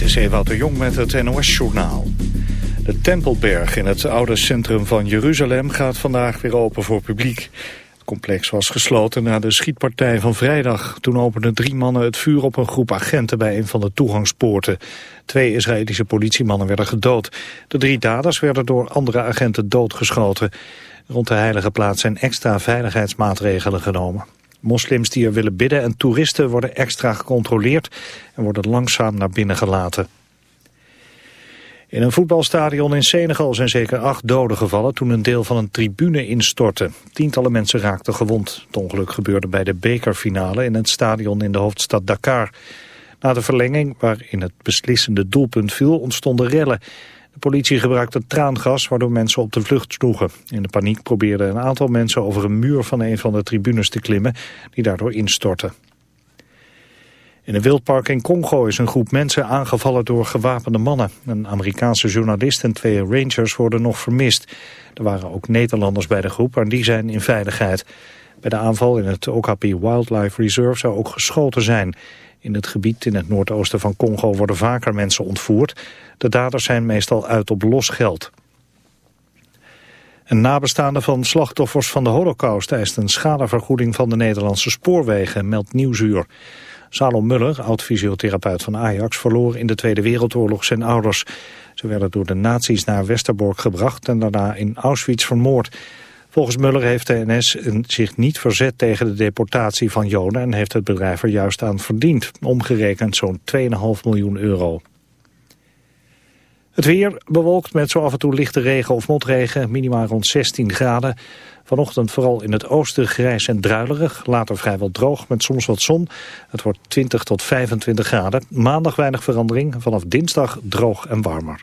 Dit is Ewout de Jong met het NOS-journaal. De Tempelberg in het oude centrum van Jeruzalem gaat vandaag weer open voor publiek. Het complex was gesloten na de schietpartij van vrijdag. Toen openden drie mannen het vuur op een groep agenten bij een van de toegangspoorten. Twee Israëlische politiemannen werden gedood. De drie daders werden door andere agenten doodgeschoten. Rond de heilige plaats zijn extra veiligheidsmaatregelen genomen. Moslims die er willen bidden en toeristen worden extra gecontroleerd en worden langzaam naar binnen gelaten. In een voetbalstadion in Senegal zijn zeker acht doden gevallen toen een deel van een tribune instortte. Tientallen mensen raakten gewond. Het ongeluk gebeurde bij de bekerfinale in het stadion in de hoofdstad Dakar. Na de verlenging, waarin het beslissende doelpunt viel, ontstonden rellen. De politie gebruikte traangas waardoor mensen op de vlucht sloegen. In de paniek probeerden een aantal mensen over een muur van een van de tribunes te klimmen die daardoor instortte. In een wildpark in Congo is een groep mensen aangevallen door gewapende mannen. Een Amerikaanse journalist en twee rangers worden nog vermist. Er waren ook Nederlanders bij de groep, maar die zijn in veiligheid. Bij de aanval in het Okapi Wildlife Reserve zou ook geschoten zijn. In het gebied in het noordoosten van Congo worden vaker mensen ontvoerd. De daders zijn meestal uit op los geld. Een nabestaande van slachtoffers van de holocaust eist een schadevergoeding van de Nederlandse spoorwegen, meldt Nieuwsuur. Salom Muller, oud-fysiotherapeut van Ajax, verloor in de Tweede Wereldoorlog zijn ouders. Ze werden door de nazi's naar Westerbork gebracht en daarna in Auschwitz vermoord. Volgens Muller heeft de NS zich niet verzet tegen de deportatie van Joden... en heeft het bedrijf er juist aan verdiend, omgerekend zo'n 2,5 miljoen euro. Het weer bewolkt met zo af en toe lichte regen of motregen, minimaal rond 16 graden. Vanochtend vooral in het oosten grijs en druilerig, later vrijwel droog met soms wat zon. Het wordt 20 tot 25 graden. Maandag weinig verandering, vanaf dinsdag droog en warmer.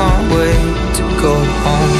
Can't wait to go home.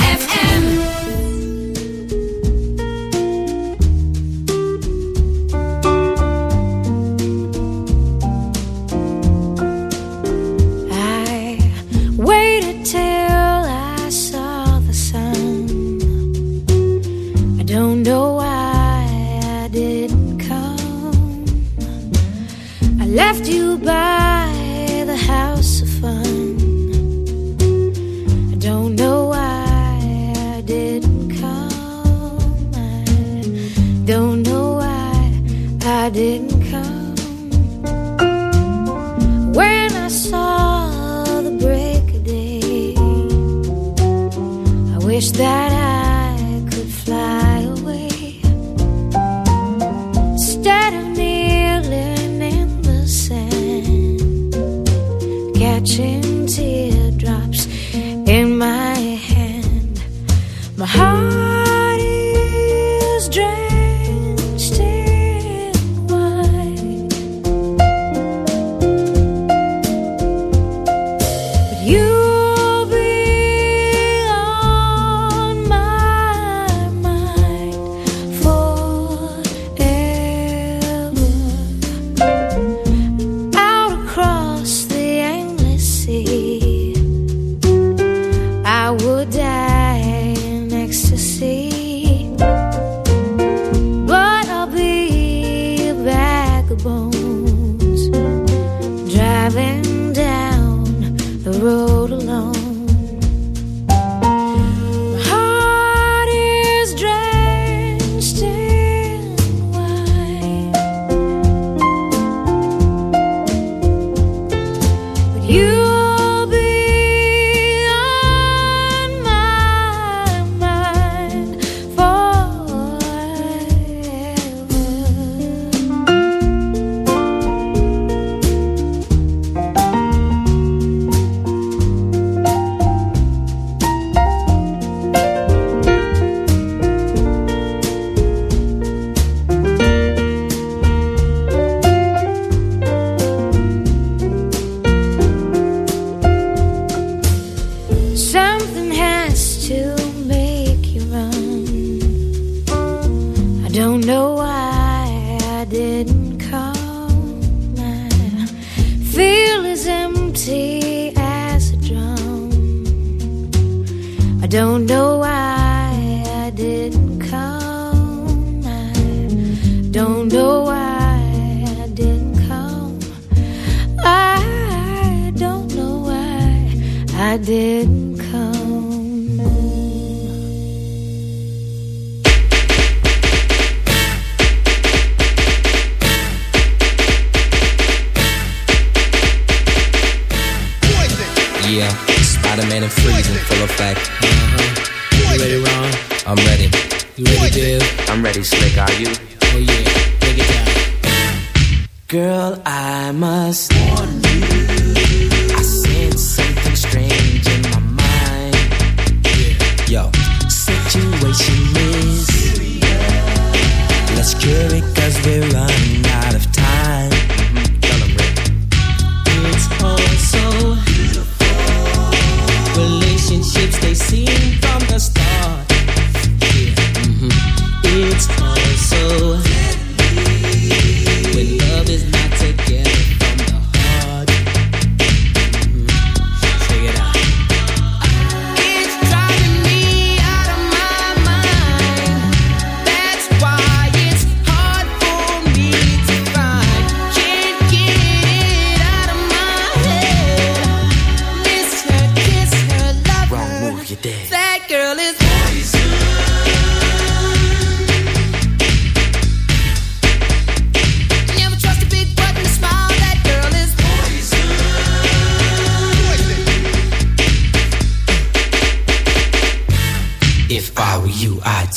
Don't know why I didn't come. When I saw the break of day, I wish that I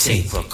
you, I'd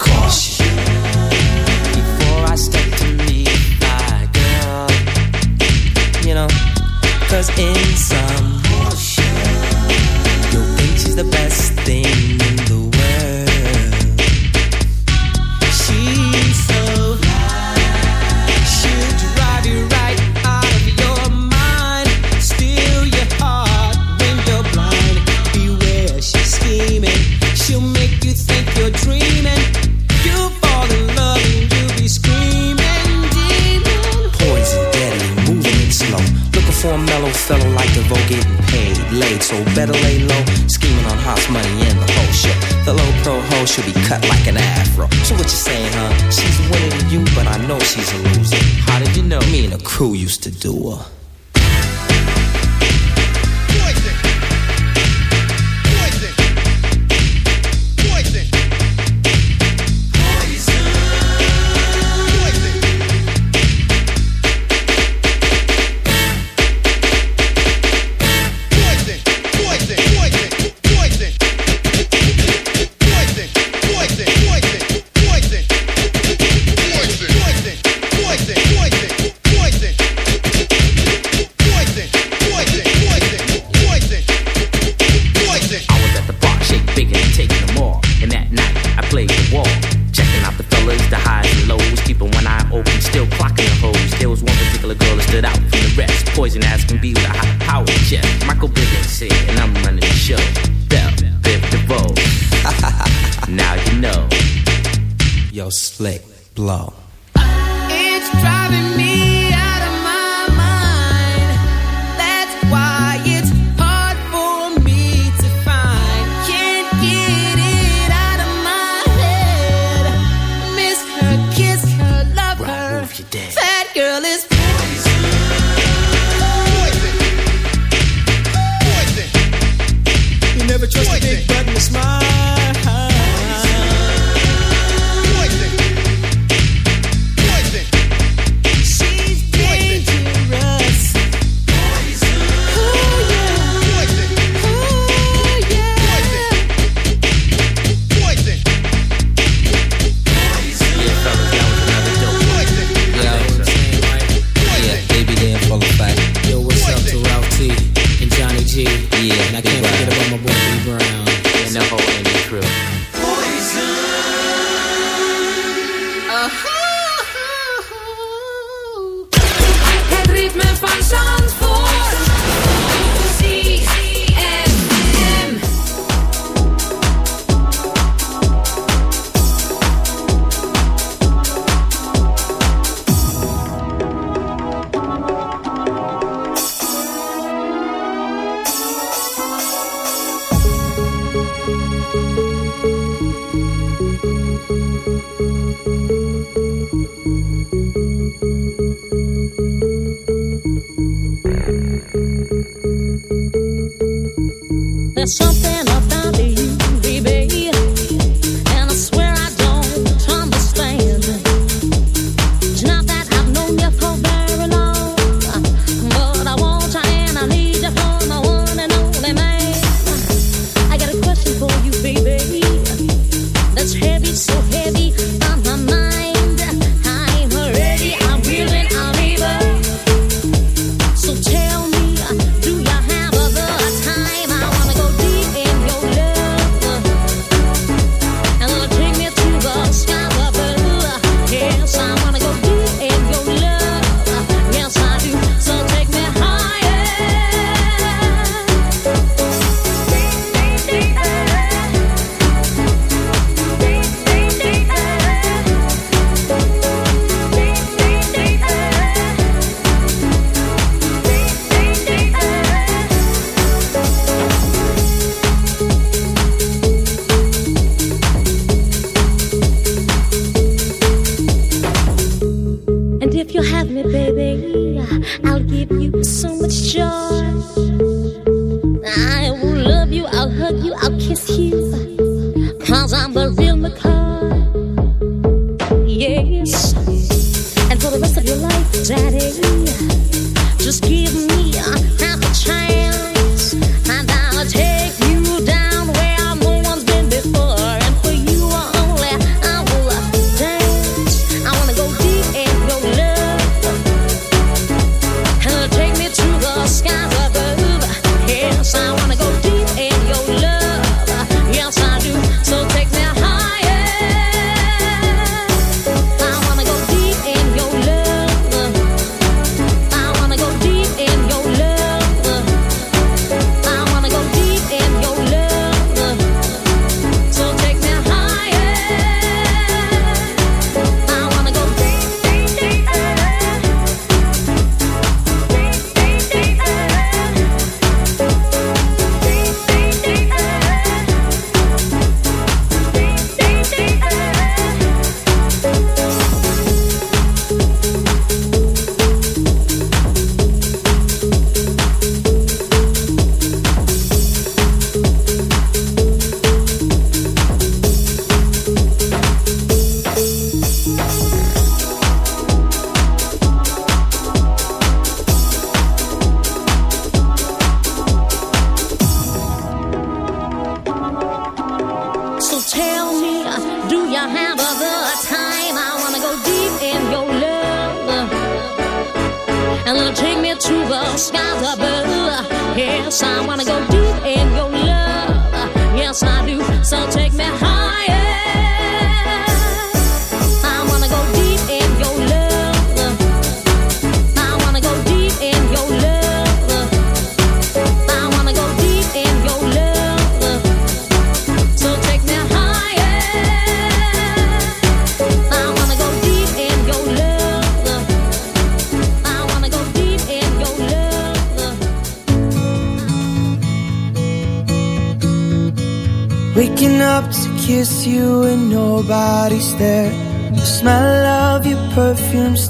Slick, blow.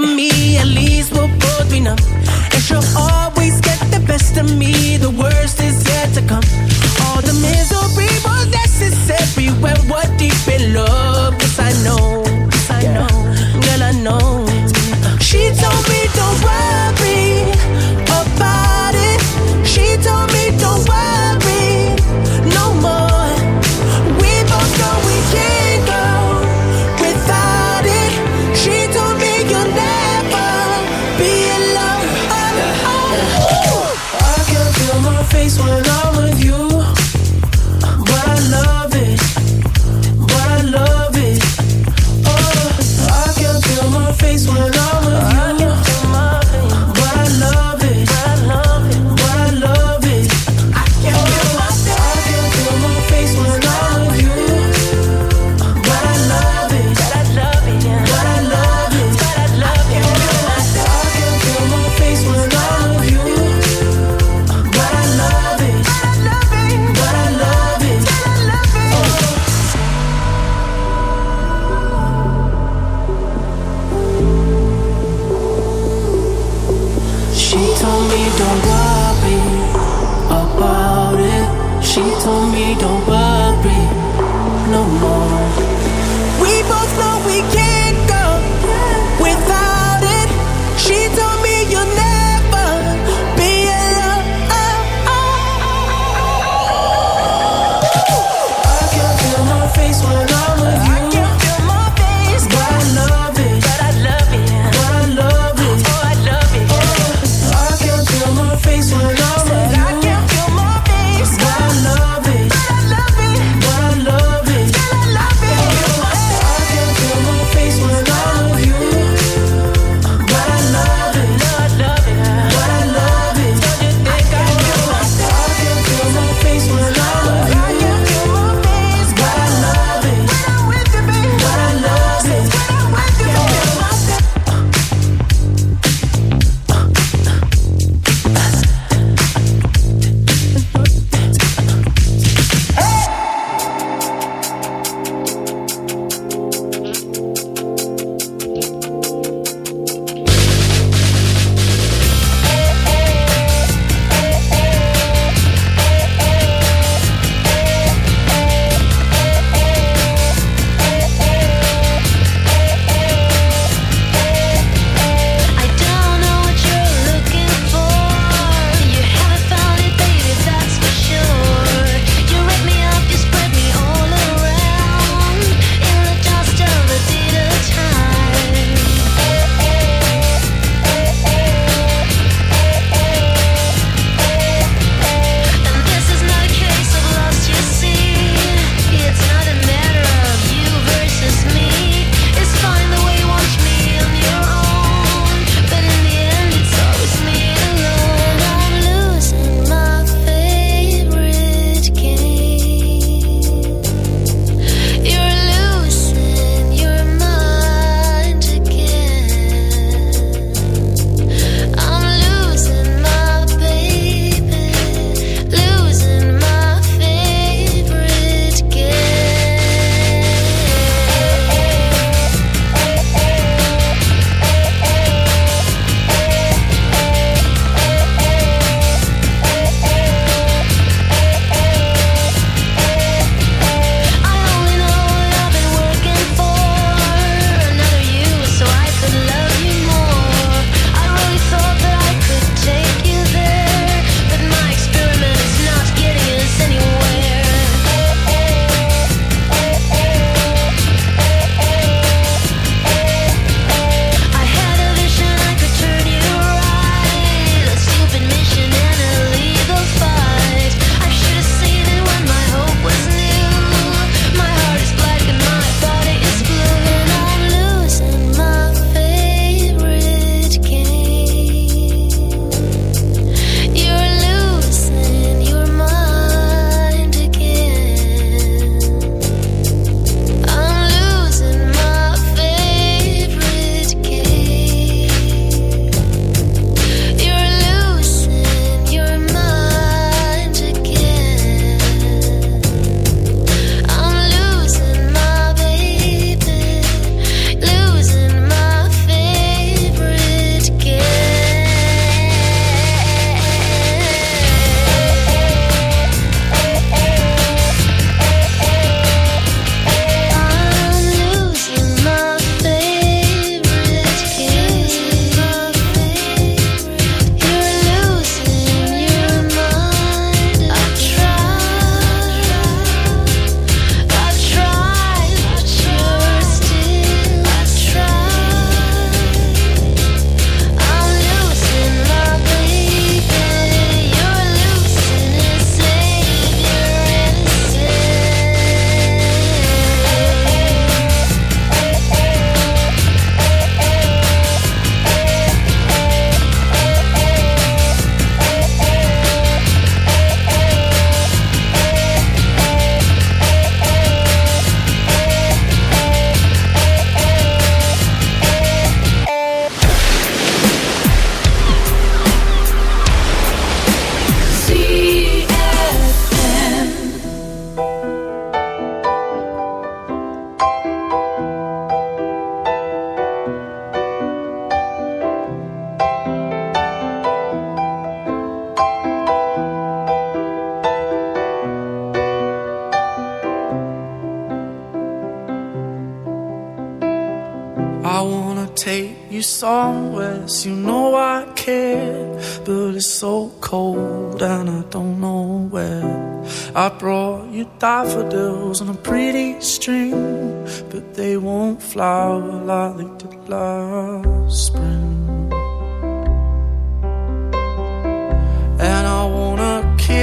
to me, at least we'll both be numb. And she'll always get the best of me, the worst is yet to come. All the misery was necessary when we're deep in love. Cause I know, cause I know, girl, I know. She told me.